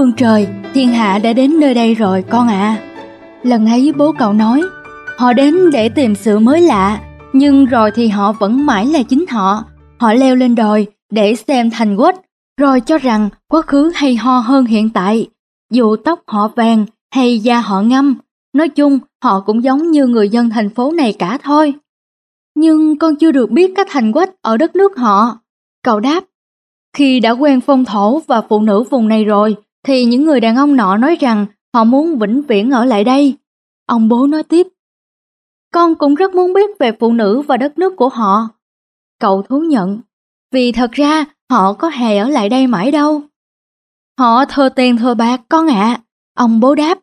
phương trời, thiên hạ đã đến nơi đây rồi con ạ. À. Lần ấy bố cậu nói, họ đến để tìm sự mới lạ, nhưng rồi thì họ vẫn mãi là chính họ. Họ leo lên đồi để xem thành quách, rồi cho rằng quá khứ hay ho hơn hiện tại. Dù tóc họ vàng hay da họ ngâm, nói chung họ cũng giống như người dân thành phố này cả thôi. Nhưng con chưa được biết cách thành quách ở đất nước họ. Cậu đáp, khi đã quen phong thổ và phụ nữ vùng này rồi, thì những người đàn ông nọ nói rằng họ muốn vĩnh viễn ở lại đây. Ông bố nói tiếp, con cũng rất muốn biết về phụ nữ và đất nước của họ. Cậu thú nhận, vì thật ra họ có hề ở lại đây mãi đâu. Họ thơ tiền thơ bạc con ạ, ông bố đáp.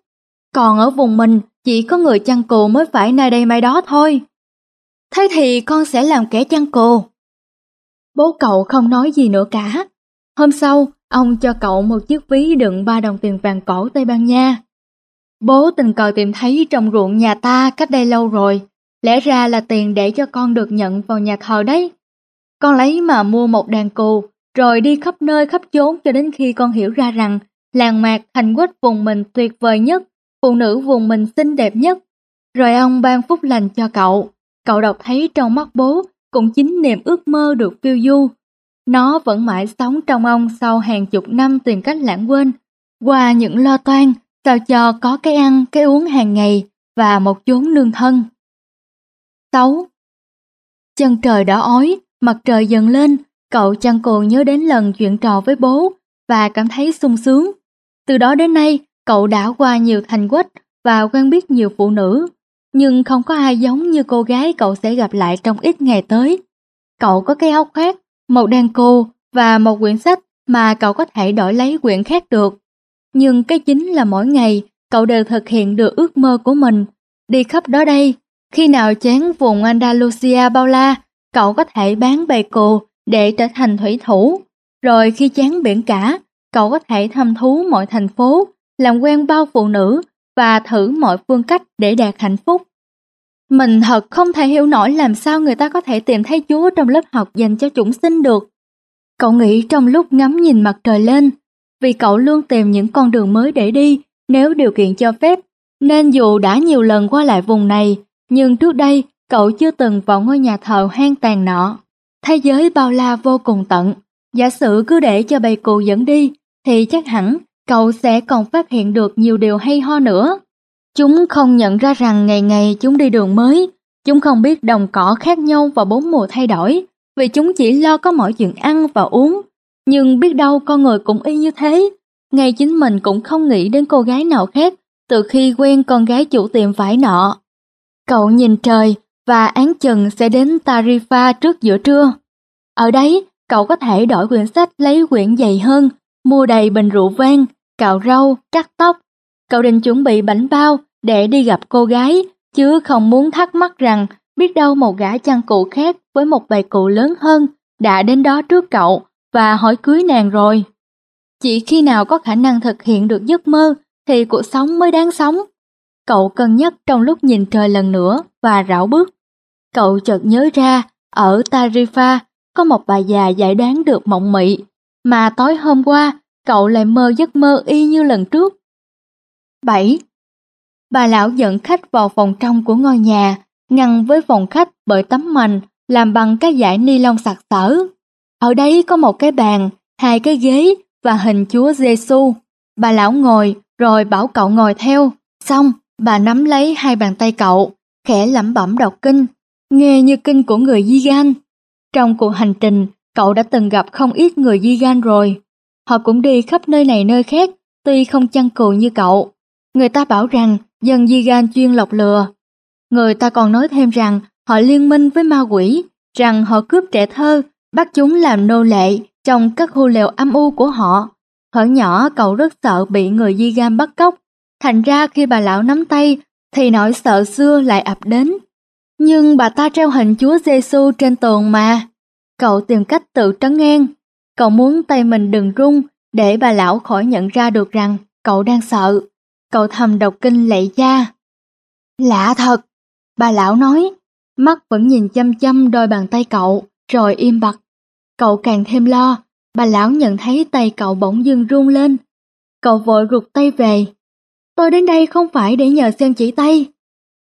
Còn ở vùng mình chỉ có người chăn cừu mới phải nơi đây mai đó thôi. Thế thì con sẽ làm kẻ chăn cừu. Bố cậu không nói gì nữa cả. Hôm sau, ông cho cậu một chiếc ví đựng ba đồng tiền vàng cổ Tây Ban Nha. Bố tình cờ tìm thấy trong ruộng nhà ta cách đây lâu rồi, lẽ ra là tiền để cho con được nhận vào nhà thờ đấy. Con lấy mà mua một đàn cù, rồi đi khắp nơi khắp chốn cho đến khi con hiểu ra rằng làng mạc thành quách vùng mình tuyệt vời nhất, phụ nữ vùng mình xinh đẹp nhất. Rồi ông ban phúc lành cho cậu, cậu đọc thấy trong mắt bố cũng chính niềm ước mơ được phiêu du. Nó vẫn mãi sống trong ông sau hàng chục năm tìm cách lãng quên, qua những lo toan, sao cho có cái ăn, cái uống hàng ngày và một chốn nương thân. 6. Chân trời đỏ ói, mặt trời dần lên, cậu chăn cồn nhớ đến lần chuyện trò với bố và cảm thấy sung sướng. Từ đó đến nay, cậu đã qua nhiều thành quách và quen biết nhiều phụ nữ, nhưng không có ai giống như cô gái cậu sẽ gặp lại trong ít ngày tới. Cậu có cái áo khoác, một đàn cô và một quyển sách mà cậu có thể đổi lấy quyển khác được. Nhưng cái chính là mỗi ngày cậu đều thực hiện được ước mơ của mình, đi khắp đó đây. Khi nào chán vùng Andalusia bao la, cậu có thể bán bầy cồ để trở thành thủy thủ. Rồi khi chán biển cả, cậu có thể thăm thú mọi thành phố, làm quen bao phụ nữ và thử mọi phương cách để đạt hạnh phúc. Mình thật không thể hiểu nổi làm sao người ta có thể tìm thấy Chúa trong lớp học dành cho chúng sinh được. Cậu nghĩ trong lúc ngắm nhìn mặt trời lên, vì cậu luôn tìm những con đường mới để đi nếu điều kiện cho phép, nên dù đã nhiều lần qua lại vùng này, nhưng trước đây cậu chưa từng vào ngôi nhà thờ hoang tàn nọ. Thế giới bao la vô cùng tận, giả sử cứ để cho bầy cù dẫn đi, thì chắc hẳn cậu sẽ còn phát hiện được nhiều điều hay ho nữa. Chúng không nhận ra rằng ngày ngày chúng đi đường mới, chúng không biết đồng cỏ khác nhau và bốn mùa thay đổi, vì chúng chỉ lo có mọi chuyện ăn và uống. Nhưng biết đâu con người cũng y như thế, ngay chính mình cũng không nghĩ đến cô gái nào khác từ khi quen con gái chủ tiệm vải nọ. Cậu nhìn trời và án chừng sẽ đến Tarifa trước giữa trưa. Ở đấy, cậu có thể đổi quyển sách lấy quyển dày hơn, mua đầy bình rượu vang, cạo râu, cắt tóc. Cậu định chuẩn bị bánh bao để đi gặp cô gái, chứ không muốn thắc mắc rằng biết đâu một gã chăn cụ khác với một bài cụ lớn hơn đã đến đó trước cậu và hỏi cưới nàng rồi. Chỉ khi nào có khả năng thực hiện được giấc mơ thì cuộc sống mới đáng sống. Cậu cân nhắc trong lúc nhìn trời lần nữa và rảo bước. Cậu chợt nhớ ra, ở Tarifa có một bà già giải đoán được mộng mị, mà tối hôm qua cậu lại mơ giấc mơ y như lần trước. 7. Bà lão dẫn khách vào phòng trong của ngôi nhà, ngăn với phòng khách bởi tấm mành làm bằng cái dải ni lông sặc sỡ. Ở đây có một cái bàn, hai cái ghế và hình Chúa Giêsu. Bà lão ngồi rồi bảo cậu ngồi theo. Xong, bà nắm lấy hai bàn tay cậu, khẽ lẩm bẩm đọc kinh, nghe như kinh của người Di Gan. Trong cuộc hành trình, cậu đã từng gặp không ít người Di Gan rồi. Họ cũng đi khắp nơi này nơi khác, tuy không chăn cừu như cậu. Người ta bảo rằng dân Di Gan chuyên lọc lừa. Người ta còn nói thêm rằng họ liên minh với ma quỷ, rằng họ cướp trẻ thơ, bắt chúng làm nô lệ trong các khu lều âm u của họ. Hở nhỏ cậu rất sợ bị người Di Gan bắt cóc, thành ra khi bà lão nắm tay thì nỗi sợ xưa lại ập đến. Nhưng bà ta treo hình Chúa Giêsu trên tường mà. Cậu tìm cách tự trấn ngang. Cậu muốn tay mình đừng run để bà lão khỏi nhận ra được rằng cậu đang sợ. Cậu thầm đọc kinh lạy cha. Lạ thật, bà lão nói, mắt vẫn nhìn chăm chăm đôi bàn tay cậu, rồi im bặt. Cậu càng thêm lo, Bà lão nhận thấy tay cậu bỗng dưng run lên. Cậu vội rụt tay về. Tôi đến đây không phải để nhờ xem chỉ tay.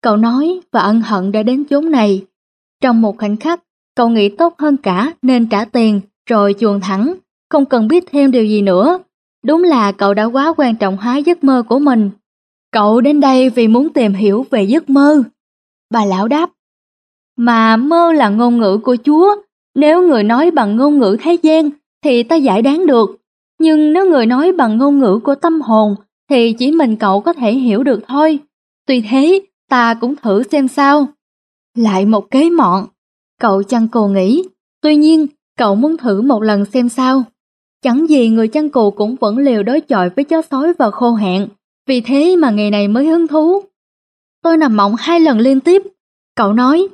Cậu nói và ân hận đã đến chốn này. Trong một khoảnh khắc, cậu nghĩ tốt hơn cả nên trả tiền rồi chuồn thẳng, không cần biết thêm điều gì nữa. Đúng là cậu đã quá quan trọng hóa giấc mơ của mình. Cậu đến đây vì muốn tìm hiểu về giấc mơ. Bà lão đáp. Mà mơ là ngôn ngữ của Chúa, nếu người nói bằng ngôn ngữ thế gian thì ta giải đáng được. Nhưng nếu người nói bằng ngôn ngữ của tâm hồn thì chỉ mình cậu có thể hiểu được thôi. Tuy thế, ta cũng thử xem sao. Lại một kế mọn, cậu chăn cồ nghĩ. Tuy nhiên, cậu muốn thử một lần xem sao. Chẳng gì người chăn cừu cũng vẫn liều đối chọi với chó sói và khô hạn, vì thế mà ngày này mới hứng thú. Tôi nằm mộng hai lần liên tiếp, cậu nói.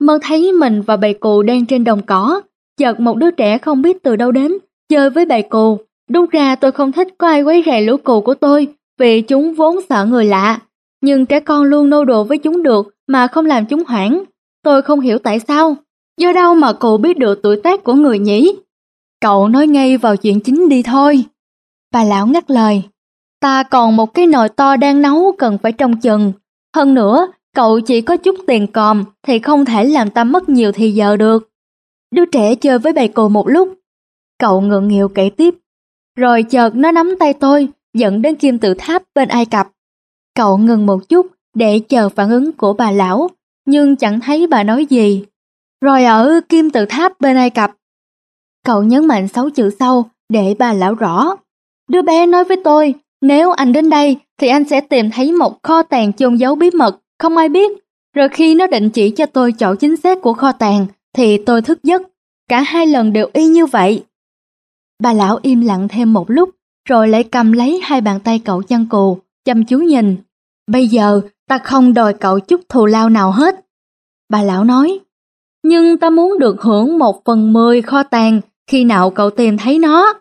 Mơ thấy mình và bầy cù đang trên đồng cỏ, chợt một đứa trẻ không biết từ đâu đến, chơi với bầy cù. Đúng ra tôi không thích có ai quấy rầy lũ cù của tôi, vì chúng vốn sợ người lạ. Nhưng trẻ con luôn nô đùa với chúng được mà không làm chúng hoảng. Tôi không hiểu tại sao. Do đâu mà cù biết được tuổi tác của người nhỉ? Cậu nói ngay vào chuyện chính đi thôi. Bà lão ngắt lời. Ta còn một cái nồi to đang nấu cần phải trông chừng. Hơn nữa, cậu chỉ có chút tiền còm thì không thể làm ta mất nhiều thì giờ được. Đứa trẻ chơi với bầy cồ một lúc. Cậu ngượng nghịu kể tiếp. Rồi chợt nó nắm tay tôi, dẫn đến kim tự tháp bên Ai Cập. Cậu ngừng một chút để chờ phản ứng của bà lão, nhưng chẳng thấy bà nói gì. Rồi ở kim tự tháp bên Ai Cập, Cậu nhấn mạnh sáu chữ sau để bà lão rõ. Đứa bé nói với tôi, nếu anh đến đây thì anh sẽ tìm thấy một kho tàng chôn giấu bí mật, không ai biết. Rồi khi nó định chỉ cho tôi chỗ chính xác của kho tàng thì tôi thức giấc. Cả hai lần đều y như vậy. Bà lão im lặng thêm một lúc rồi lại cầm lấy hai bàn tay cậu chăn cù, chăm chú nhìn. Bây giờ ta không đòi cậu chút thù lao nào hết. Bà lão nói, nhưng ta muốn được hưởng một phần mười kho tàng khi nào cậu tìm thấy nó?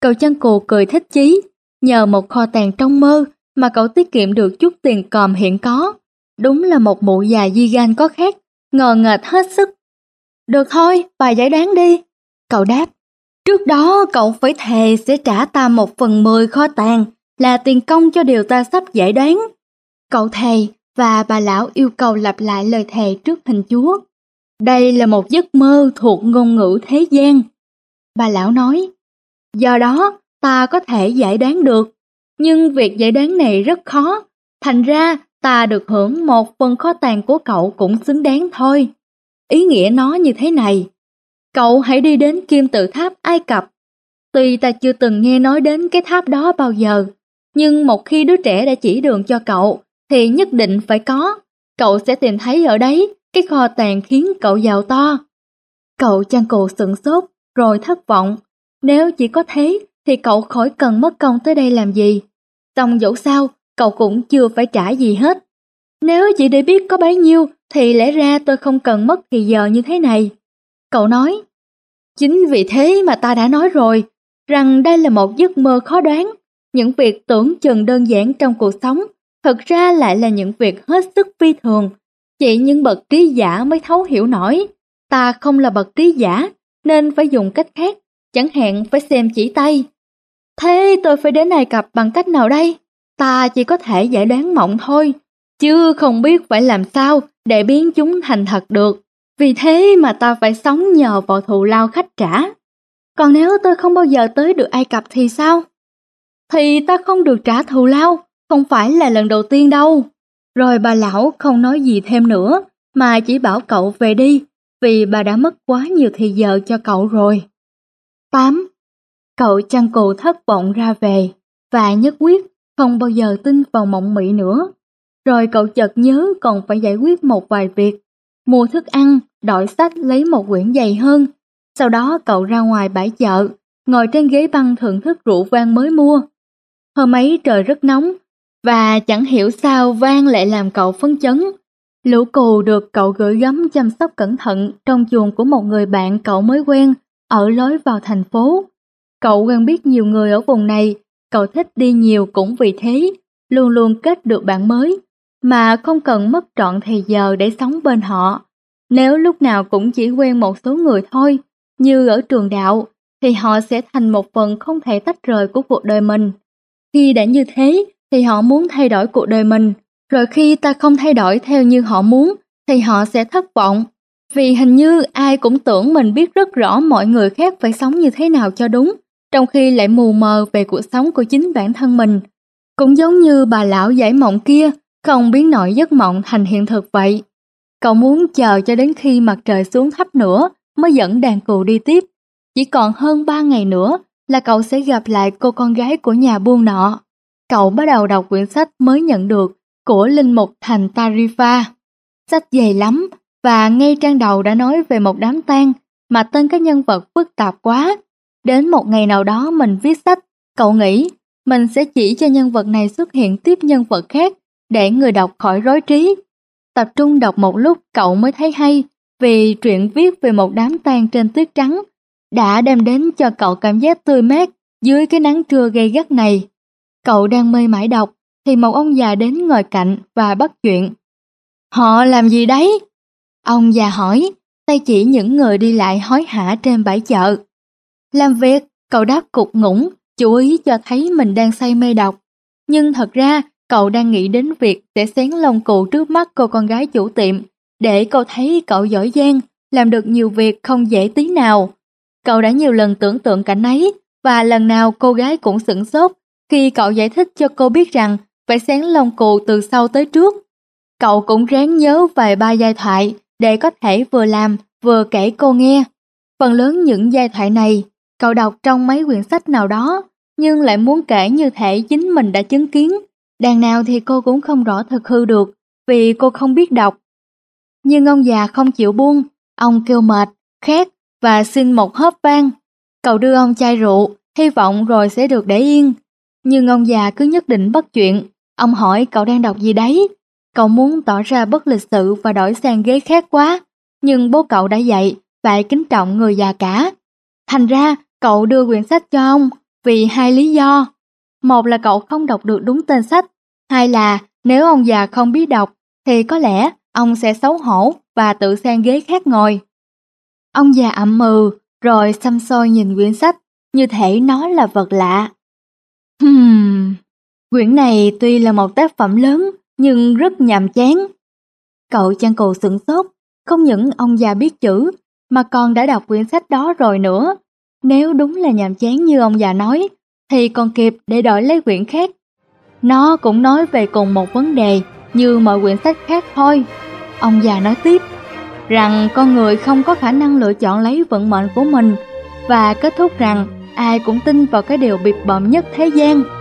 Cậu chăn cù cười thích chí, nhờ một kho tàng trong mơ mà cậu tiết kiệm được chút tiền còm hiện có. Đúng là một mụ già di gan có khác, ngờ nghệch hết sức. Được thôi, bà giải đoán đi. Cậu đáp, trước đó cậu phải thề sẽ trả ta một phần mười kho tàng là tiền công cho điều ta sắp giải đoán. Cậu thề và bà lão yêu cầu lặp lại lời thề trước hình chúa. Đây là một giấc mơ thuộc ngôn ngữ thế gian. Bà lão nói, do đó ta có thể giải đoán được, nhưng việc giải đoán này rất khó, thành ra ta được hưởng một phần kho tàng của cậu cũng xứng đáng thôi. Ý nghĩa nó như thế này, cậu hãy đi đến kim tự tháp Ai Cập. Tuy ta chưa từng nghe nói đến cái tháp đó bao giờ, nhưng một khi đứa trẻ đã chỉ đường cho cậu, thì nhất định phải có. Cậu sẽ tìm thấy ở đấy cái kho tàng khiến cậu giàu to. Cậu chăn cù sửng sốt, rồi thất vọng. Nếu chỉ có thế thì cậu khỏi cần mất công tới đây làm gì. Xong dẫu sao, cậu cũng chưa phải trả gì hết. Nếu chỉ để biết có bấy nhiêu thì lẽ ra tôi không cần mất thì giờ như thế này. Cậu nói, chính vì thế mà ta đã nói rồi, rằng đây là một giấc mơ khó đoán. Những việc tưởng chừng đơn giản trong cuộc sống, thật ra lại là những việc hết sức phi thường. Chỉ những bậc trí giả mới thấu hiểu nổi. Ta không là bậc trí giả, nên phải dùng cách khác, chẳng hạn phải xem chỉ tay. Thế tôi phải đến Ai Cập bằng cách nào đây? Ta chỉ có thể giải đoán mộng thôi, chứ không biết phải làm sao để biến chúng thành thật được. Vì thế mà ta phải sống nhờ vào thù lao khách trả. Còn nếu tôi không bao giờ tới được Ai Cập thì sao? Thì ta không được trả thù lao, không phải là lần đầu tiên đâu. Rồi bà lão không nói gì thêm nữa, mà chỉ bảo cậu về đi, vì bà đã mất quá nhiều thời giờ cho cậu rồi. 8. Cậu chăn cù thất vọng ra về và nhất quyết không bao giờ tin vào mộng mị nữa. Rồi cậu chợt nhớ còn phải giải quyết một vài việc, mua thức ăn, đổi sách lấy một quyển dày hơn. Sau đó cậu ra ngoài bãi chợ, ngồi trên ghế băng thưởng thức rượu vang mới mua. Hôm ấy trời rất nóng, và chẳng hiểu sao vang lại làm cậu phấn chấn. Lũ cù được cậu gửi gắm chăm sóc cẩn thận trong chuồng của một người bạn cậu mới quen ở lối vào thành phố. Cậu quen biết nhiều người ở vùng này, cậu thích đi nhiều cũng vì thế, luôn luôn kết được bạn mới, mà không cần mất trọn thời giờ để sống bên họ. Nếu lúc nào cũng chỉ quen một số người thôi, như ở trường đạo, thì họ sẽ thành một phần không thể tách rời của cuộc đời mình. Khi đã như thế thì họ muốn thay đổi cuộc đời mình, rồi khi ta không thay đổi theo như họ muốn thì họ sẽ thất vọng. Vì hình như ai cũng tưởng mình biết rất rõ mọi người khác phải sống như thế nào cho đúng, trong khi lại mù mờ về cuộc sống của chính bản thân mình. Cũng giống như bà lão giải mộng kia, không biến nổi giấc mộng thành hiện thực vậy. Cậu muốn chờ cho đến khi mặt trời xuống thấp nữa mới dẫn đàn cừu đi tiếp. Chỉ còn hơn ba ngày nữa là cậu sẽ gặp lại cô con gái của nhà buôn nọ. Cậu bắt đầu đọc quyển sách mới nhận được của Linh Mục Thành Tarifa. Sách dày lắm và ngay trang đầu đã nói về một đám tang mà tên các nhân vật phức tạp quá. Đến một ngày nào đó mình viết sách, cậu nghĩ mình sẽ chỉ cho nhân vật này xuất hiện tiếp nhân vật khác để người đọc khỏi rối trí. Tập trung đọc một lúc cậu mới thấy hay vì truyện viết về một đám tang trên tuyết trắng đã đem đến cho cậu cảm giác tươi mát dưới cái nắng trưa gay gắt này. Cậu đang mê mải đọc thì một ông già đến ngồi cạnh và bắt chuyện. Họ làm gì đấy? Ông già hỏi, tay chỉ những người đi lại hối hả trên bãi chợ. Làm việc, cậu đáp cục ngủng, chú ý cho thấy mình đang say mê đọc. Nhưng thật ra, cậu đang nghĩ đến việc sẽ xén lông cụ trước mắt cô con gái chủ tiệm, để cô thấy cậu giỏi giang, làm được nhiều việc không dễ tí nào. Cậu đã nhiều lần tưởng tượng cảnh ấy, và lần nào cô gái cũng sửng sốt khi cậu giải thích cho cô biết rằng phải xén lông cụ từ sau tới trước. Cậu cũng ráng nhớ vài ba giai thoại để có thể vừa làm vừa kể cô nghe. Phần lớn những giai thoại này cậu đọc trong mấy quyển sách nào đó nhưng lại muốn kể như thể chính mình đã chứng kiến. Đàn nào thì cô cũng không rõ thực hư được vì cô không biết đọc. Nhưng ông già không chịu buông, ông kêu mệt, khát và xin một hớp vang. Cậu đưa ông chai rượu, hy vọng rồi sẽ được để yên. Nhưng ông già cứ nhất định bất chuyện. Ông hỏi cậu đang đọc gì đấy? Cậu muốn tỏ ra bất lịch sự và đổi sang ghế khác quá. Nhưng bố cậu đã dạy, phải kính trọng người già cả. Thành ra, cậu đưa quyển sách cho ông vì hai lý do. Một là cậu không đọc được đúng tên sách. Hai là nếu ông già không biết đọc thì có lẽ ông sẽ xấu hổ và tự sang ghế khác ngồi. Ông già ậm mừ rồi xăm soi nhìn quyển sách như thể nó là vật lạ. Hmm, quyển này tuy là một tác phẩm lớn nhưng rất nhàm chán. Cậu chăn cù sửng sốt, không những ông già biết chữ mà còn đã đọc quyển sách đó rồi nữa. Nếu đúng là nhàm chán như ông già nói thì còn kịp để đổi lấy quyển khác. Nó cũng nói về cùng một vấn đề như mọi quyển sách khác thôi. Ông già nói tiếp rằng con người không có khả năng lựa chọn lấy vận mệnh của mình và kết thúc rằng ai cũng tin vào cái điều bịp bợm nhất thế gian